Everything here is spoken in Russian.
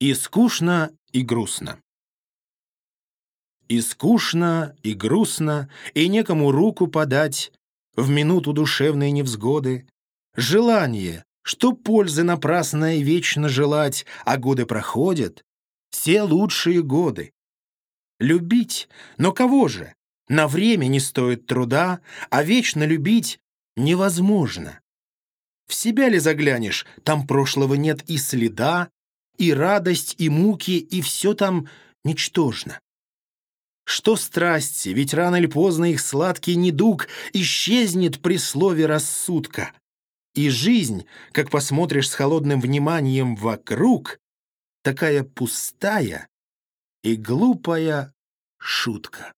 И скучно, и грустно. И скучно, и грустно, и некому руку подать В минуту душевной невзгоды. Желание, что пользы напрасной вечно желать, А годы проходят, все лучшие годы. Любить, но кого же? На время не стоит труда, А вечно любить невозможно. В себя ли заглянешь, там прошлого нет и следа, и радость, и муки, и все там ничтожно. Что страсти, ведь рано или поздно их сладкий недуг исчезнет при слове рассудка. И жизнь, как посмотришь с холодным вниманием вокруг, такая пустая и глупая шутка.